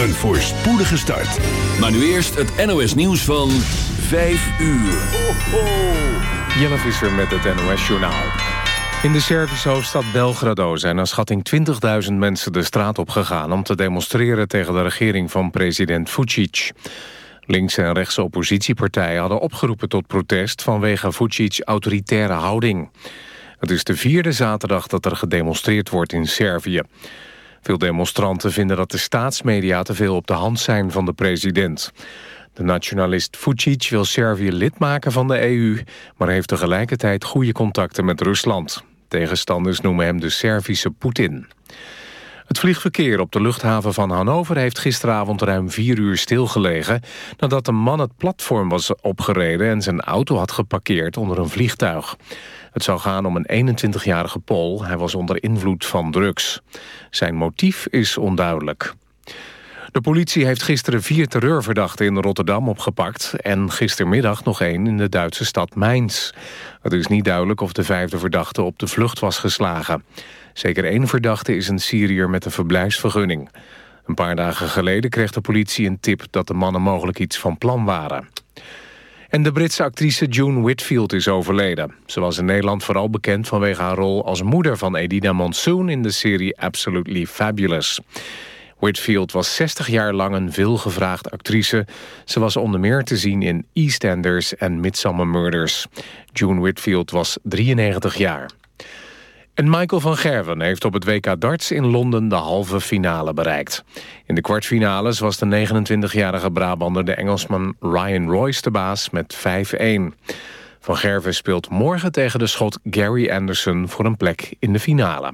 Een voorspoedige start. Maar nu eerst het NOS nieuws van 5 uur. Ho, ho. Jelle Visser met het NOS Journaal. In de Servische hoofdstad Belgrado zijn naar schatting 20.000 mensen de straat op gegaan... om te demonstreren tegen de regering van president Vucic. Linkse en rechtse oppositiepartijen hadden opgeroepen tot protest... vanwege Vucic's autoritaire houding. Het is de vierde zaterdag dat er gedemonstreerd wordt in Servië. Veel demonstranten vinden dat de staatsmedia te veel op de hand zijn van de president. De nationalist Vucic wil Servië lid maken van de EU... maar heeft tegelijkertijd goede contacten met Rusland. Tegenstanders noemen hem de Servische Poetin. Het vliegverkeer op de luchthaven van Hannover heeft gisteravond ruim vier uur stilgelegen... nadat een man het platform was opgereden en zijn auto had geparkeerd onder een vliegtuig. Het zou gaan om een 21-jarige Pool. Hij was onder invloed van drugs. Zijn motief is onduidelijk. De politie heeft gisteren vier terreurverdachten in Rotterdam opgepakt... en gistermiddag nog één in de Duitse stad Mainz. Het is niet duidelijk of de vijfde verdachte op de vlucht was geslagen. Zeker één verdachte is een Syriër met een verblijfsvergunning. Een paar dagen geleden kreeg de politie een tip... dat de mannen mogelijk iets van plan waren. En de Britse actrice June Whitfield is overleden. Ze was in Nederland vooral bekend vanwege haar rol als moeder van Edina Monsoon... in de serie Absolutely Fabulous. Whitfield was 60 jaar lang een veelgevraagd actrice. Ze was onder meer te zien in EastEnders en Midsummer Murders. June Whitfield was 93 jaar. En Michael van Gerwen heeft op het WK darts in Londen de halve finale bereikt. In de kwartfinales was de 29-jarige Brabander de Engelsman Ryan Royce de baas met 5-1. Van Gerwen speelt morgen tegen de schot Gary Anderson voor een plek in de finale.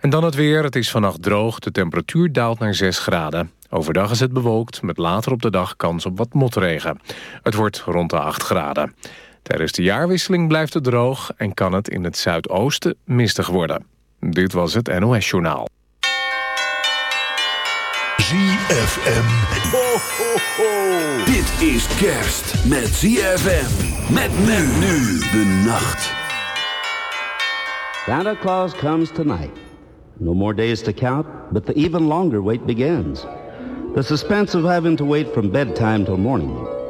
En dan het weer. Het is vannacht droog. De temperatuur daalt naar 6 graden. Overdag is het bewolkt, met later op de dag kans op wat motregen. Het wordt rond de 8 graden. Tijdens de jaarwisseling blijft het droog en kan het in het zuidoosten mistig worden. Dit was het NOS Journaal. ZFM. Ho, ho, ho. Dit is kerst met ZFM. Met men nu de nacht. Santa Claus comes tonight. No more days to count, but the even longer wait begins. The suspense of having to wait from bedtime till morning.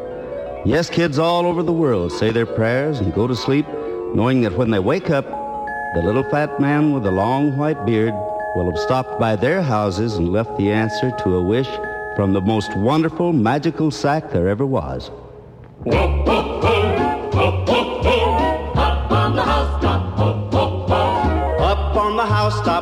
Yes, kids all over the world say their prayers and go to sleep knowing that when they wake up, the little fat man with the long white beard will have stopped by their houses and left the answer to a wish from the most wonderful magical sack there ever was. Whoa, whoa, whoa, whoa, whoa, whoa. Up on the housetop. Up on the housetop,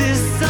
is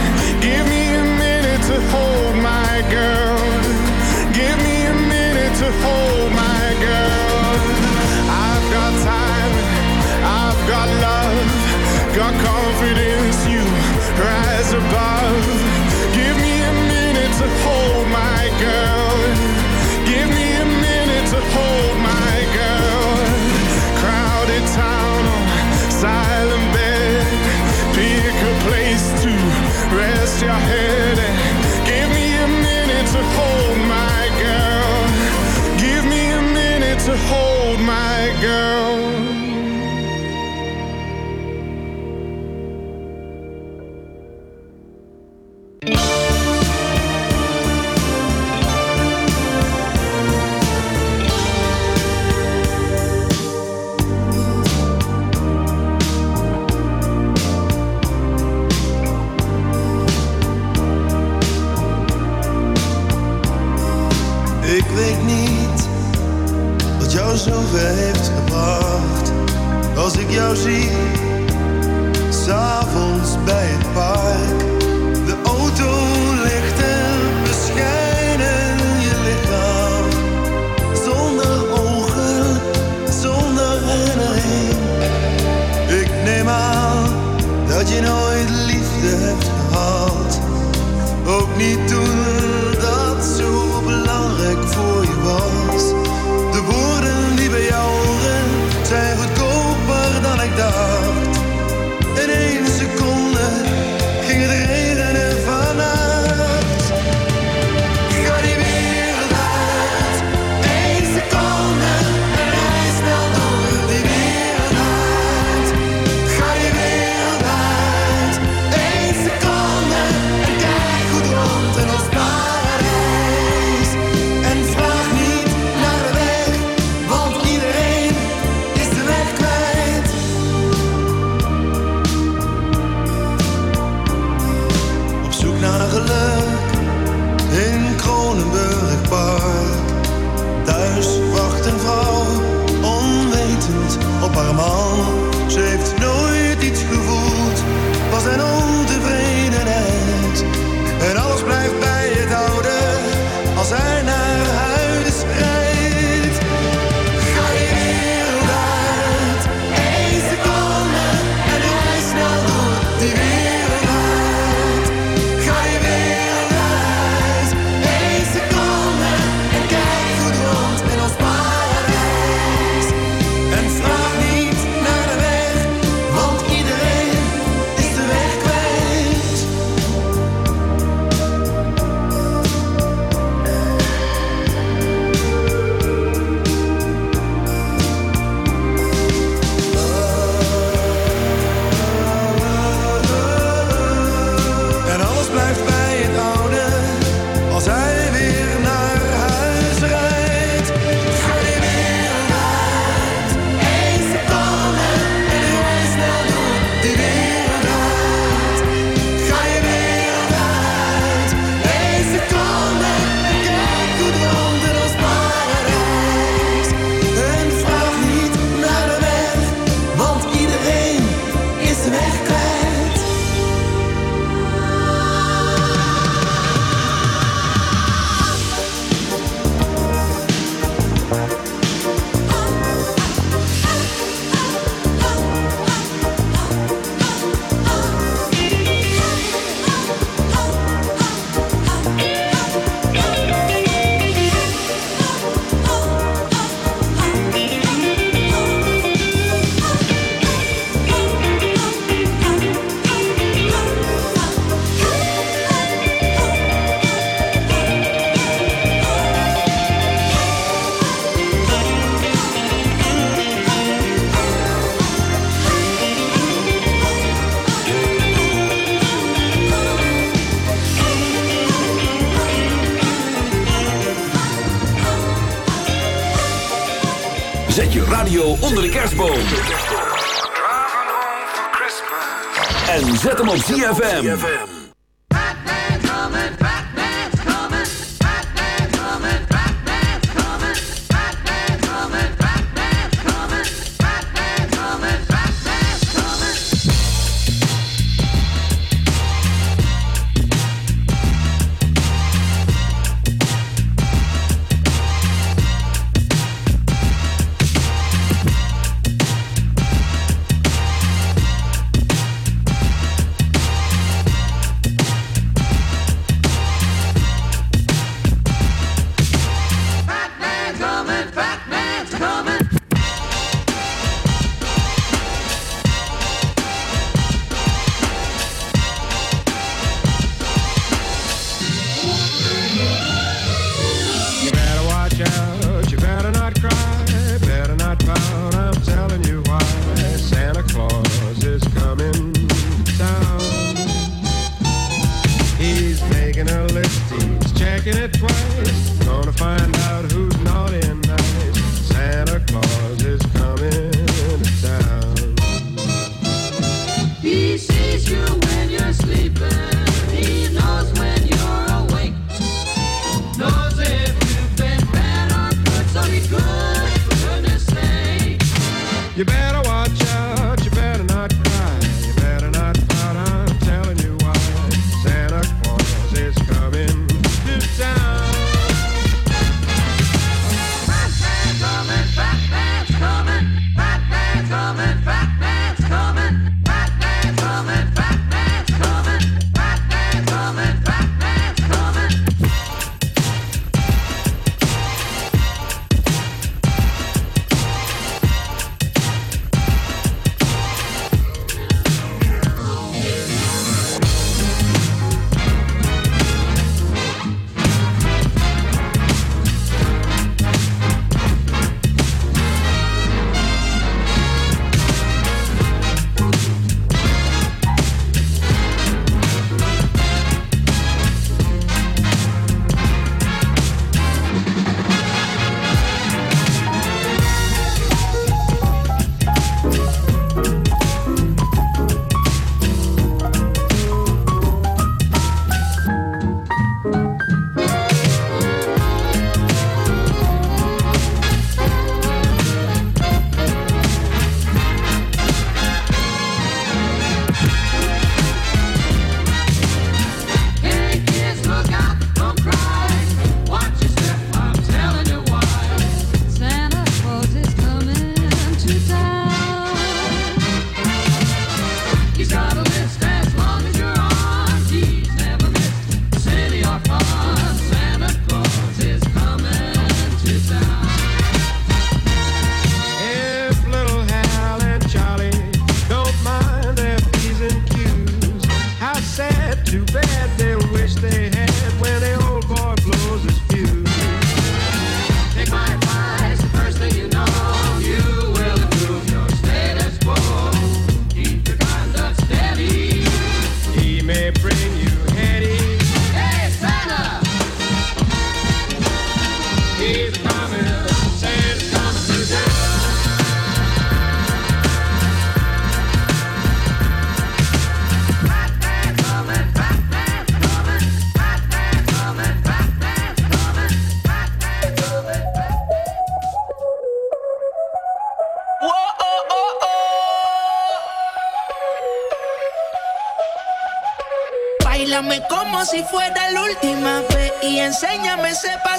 En zet hem op ZFM.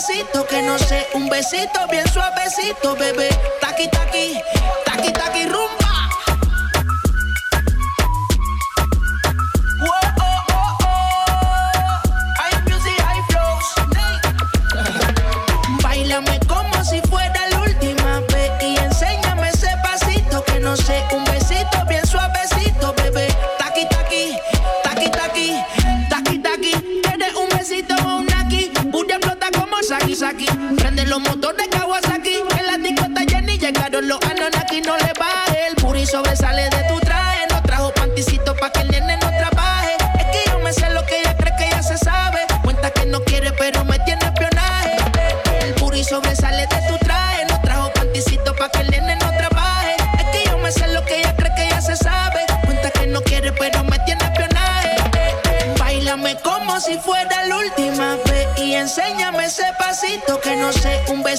besito que no sé, un besito bien suavecito, bebé. Taqui, taqui, taqui, taqui, rumbo.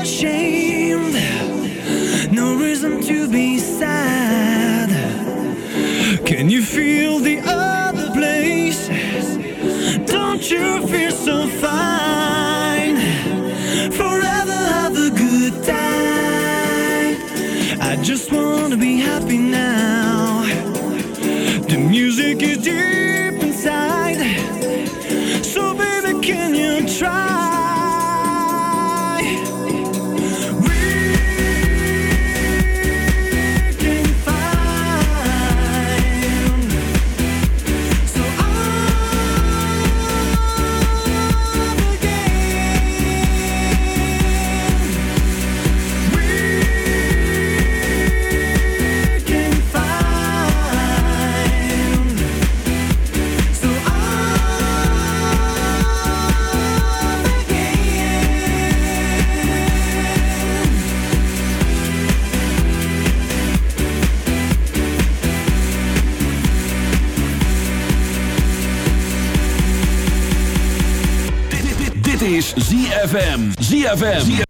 ashamed, no reason to be sad. Can you feel the other place? Don't you feel? ZFM.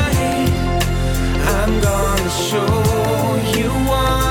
I'm gonna show you one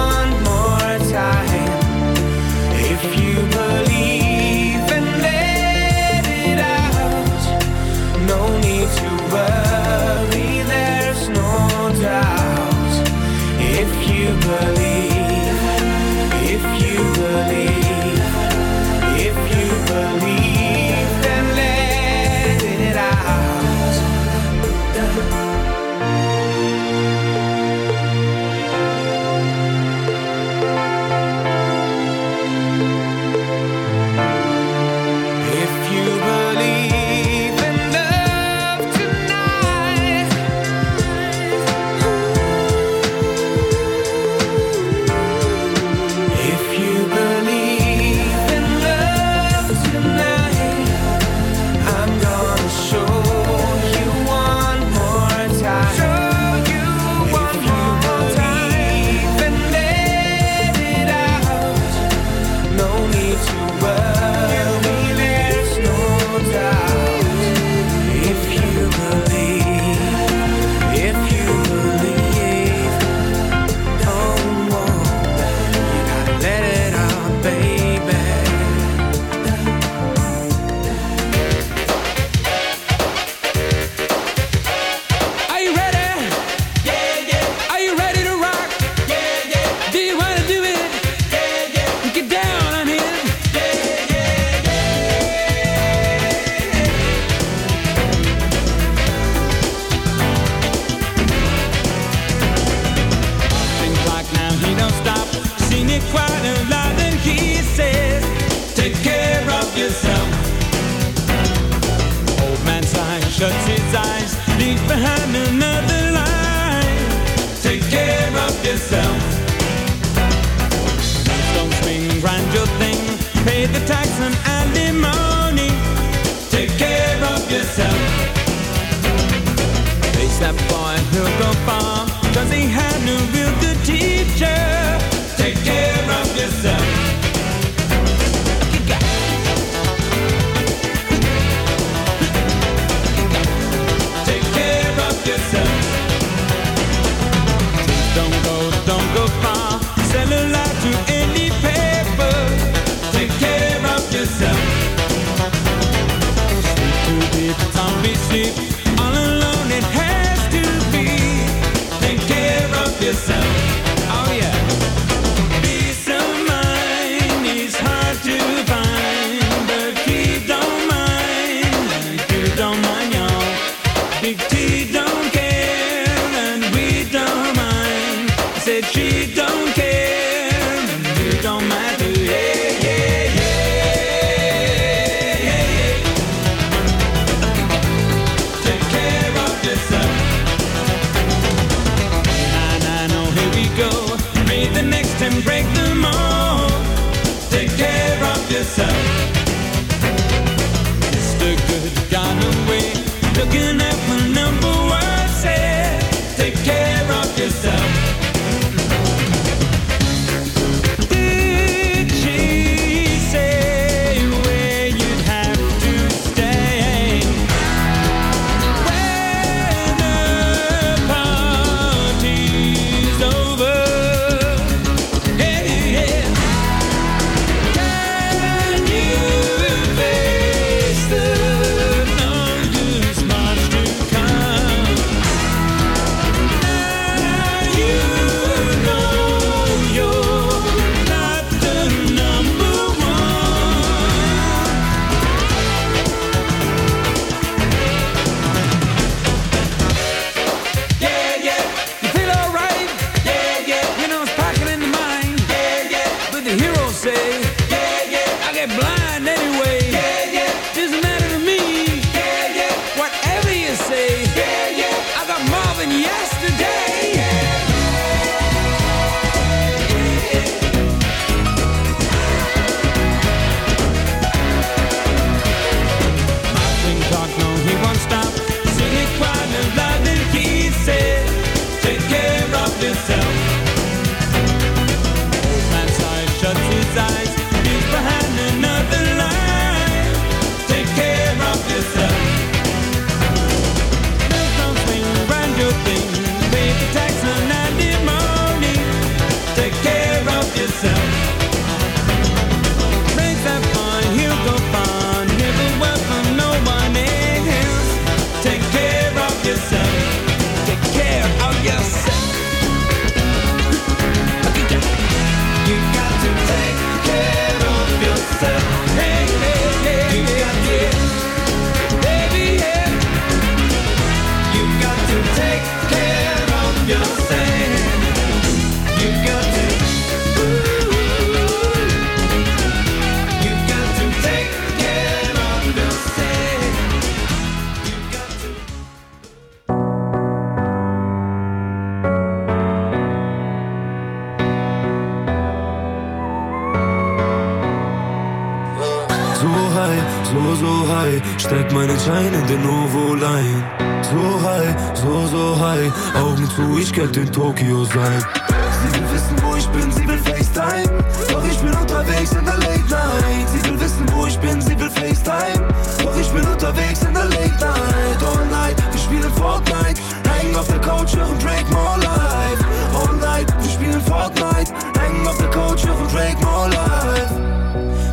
yourself. Face that boy, he'll go far, cause he had no sleep. Yourself. So, high, steck meinen Schein in den Ovo-Line. So high, so, so high, Augen zu, ich könnte in Tokio sein. Sie will wissen, wo ich bin, sie will FaceTime. Doch ich bin unterwegs in der Late Night. Sie will wissen, wo ich bin, sie will FaceTime. Doch ich bin unterwegs in der Late Night. All night, wir spielen Fortnite. Hängen auf der Couch, hören Drake More Life. All night, wir spielen Fortnite. Hängen auf der Couch, hören Drake More Life.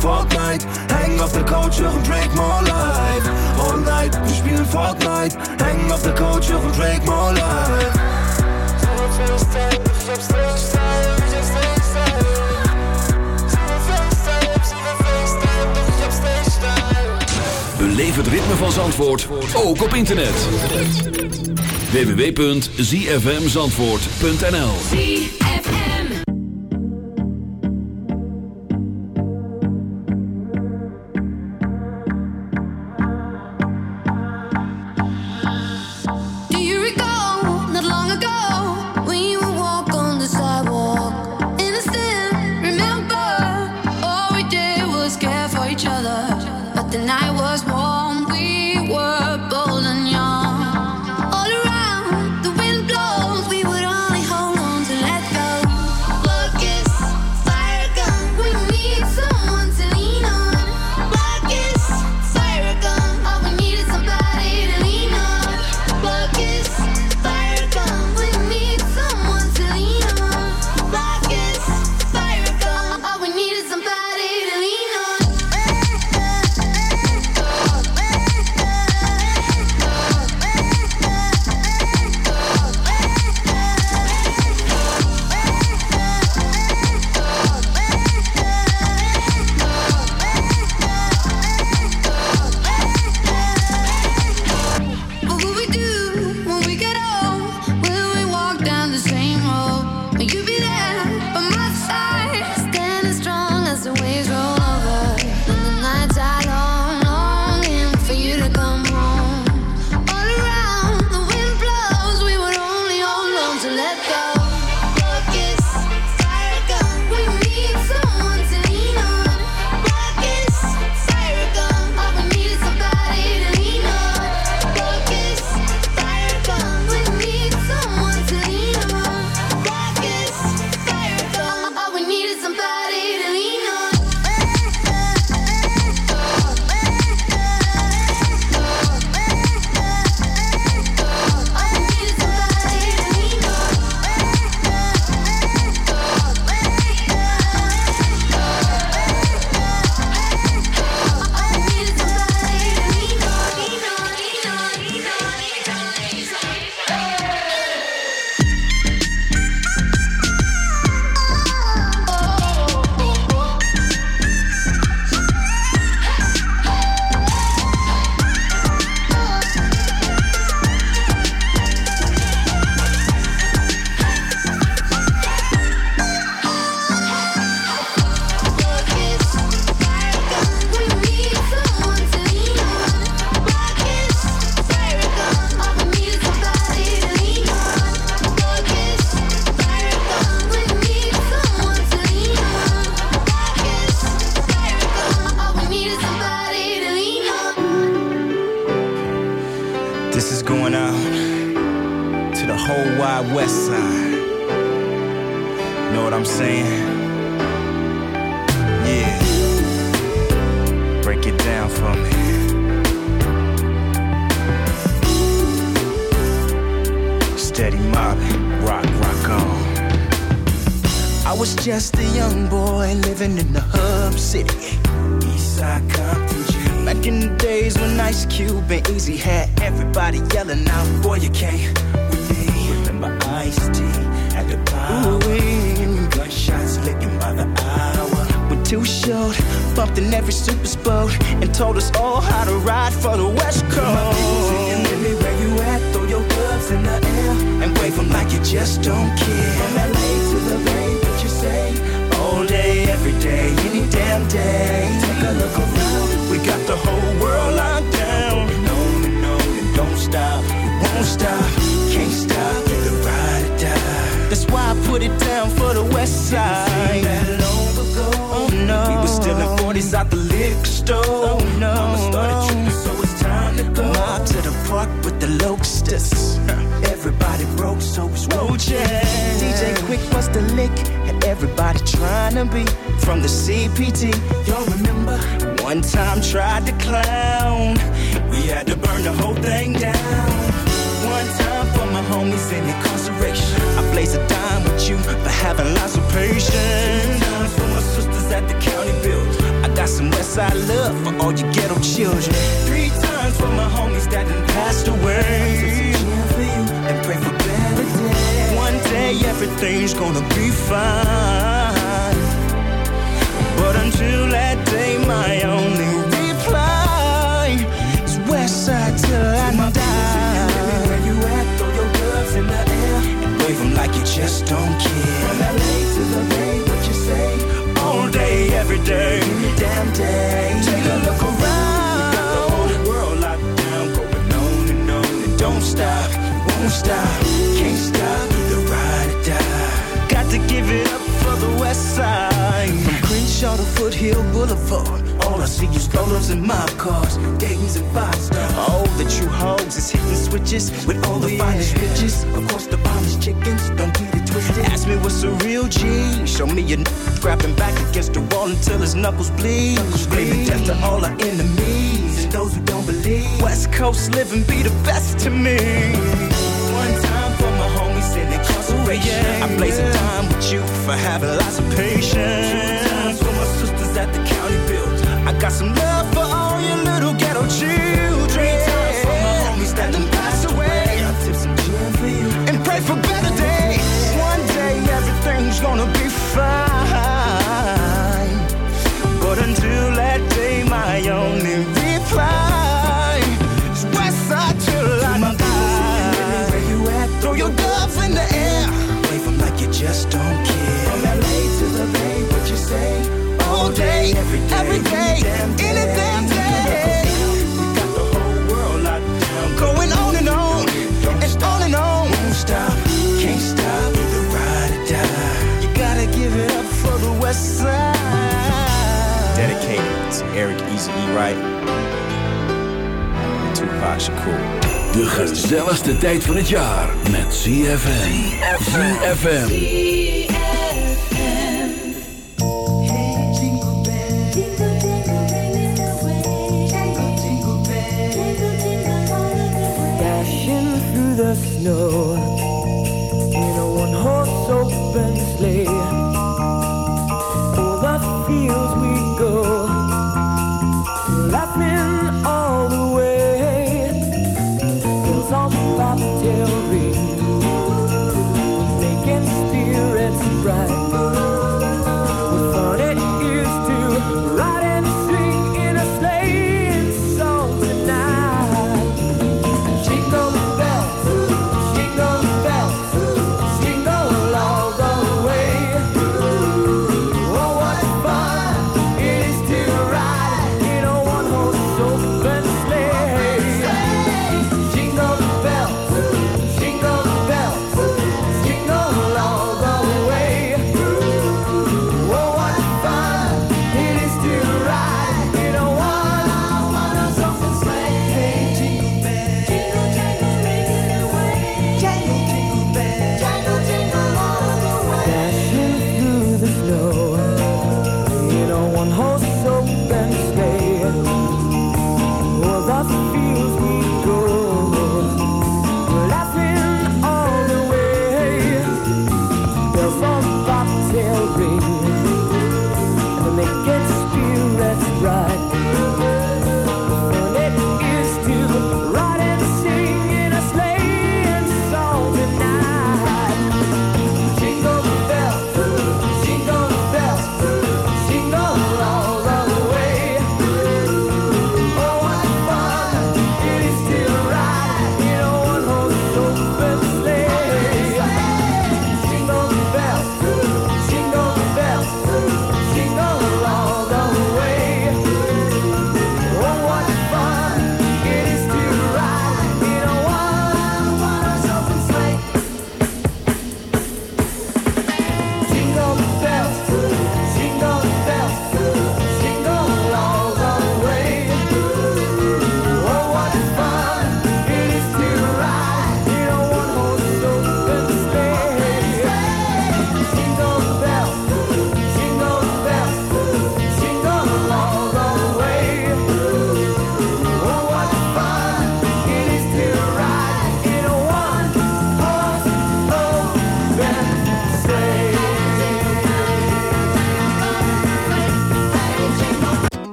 Fortnite. Hängen auf der Couch, hören Drake More Life. All night, wir spielen Fortnite. Hängen auf der Couch, hören Drake More Life. Beleef het ritme van Zandvoort, ook op internet. www.zfmzandvoort.nl DJ Quik was the lick, and everybody trying to be from the CPT. Y'all remember? One time tried to clown. We had to burn the whole thing down. One time for my homies in incarceration. I blaze a dime with you for having lots of patience. Two times for my sisters at the county build. I got some Westside love for all you ghetto children. Three times for my homies that done passed away. And pray for better days. One day everything's gonna be fine. But until that day, my only reply is Westside till I die. Where you at? Throw your gloves in the air and wave 'em like you just don't care. From LA to the Bay, what you say? All day, every day, any damn day. Take a look around. Got the whole world locked down, going on and on and don't stop, won't stop, can't stop, either ride or die. Got to give it up for the West Side. From Crenshaw to Foothill Boulevard. All I see is rollers and mob cars, Dayton's and five stars. All the true hoes is hitting switches with all the oh, finest riches. Of course, the finest chickens, don't get it twisted. Ask me what's a real G. Show me your n- grabbing back against the wall until his knuckles bleed. Screaming death to all our enemies and those who don't believe. West Coast living be the best to me. One time for my homies in incarceration. I blaze a time with you for having lots of patience. Two times for my sisters at the county build. I got some love for all your little ghetto children. Three times for my homies that done passed away. I tip some gin for you and pray for better days. One day everything's gonna be fine. But until that day, And Tupac Shakur. De gezelligste tijd van het jaar met ZFM. ZFM. Dashing through the snow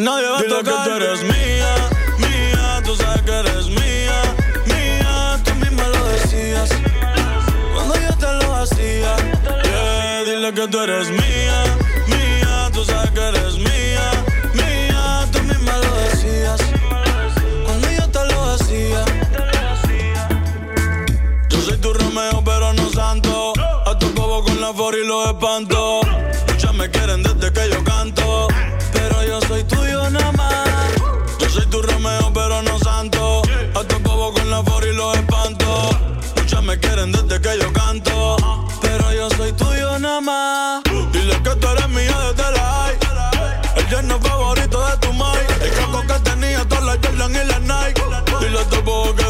Que nadie va Dile a tocar. que tú eres mía, mía. Tú sabes que eres mía, mía. Tú misma lo decías. Cuando yo te lo hacía. Yeah, dile que tú eres mía, mía. Tú sabes que eres mía, mía. Tú misma lo decías. Cuando yo te lo hacía. Yo soy tu Romeo, pero no santo. A tu bobo con la for y los espanto. La for y los espanto. Muchas me quieren desde que yo canto. Pero yo soy tuyo nada más. Dile que tú eres mía desde la high. El yerno favorito de tu mai. El caco que tenía todas las Jordan y las Nike. Dile a tu que